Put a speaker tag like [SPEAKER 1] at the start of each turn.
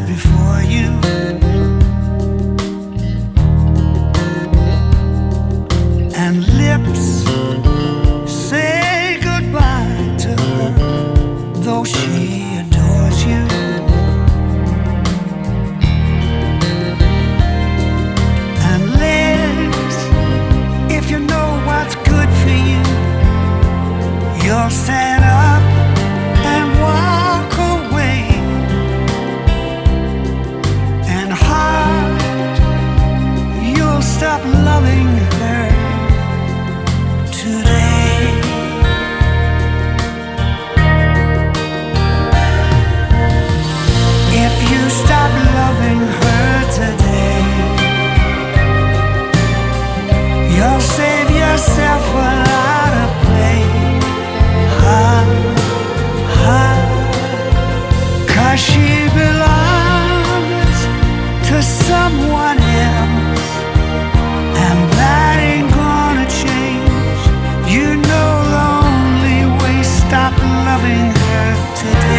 [SPEAKER 1] before you. Stop loving loving her today.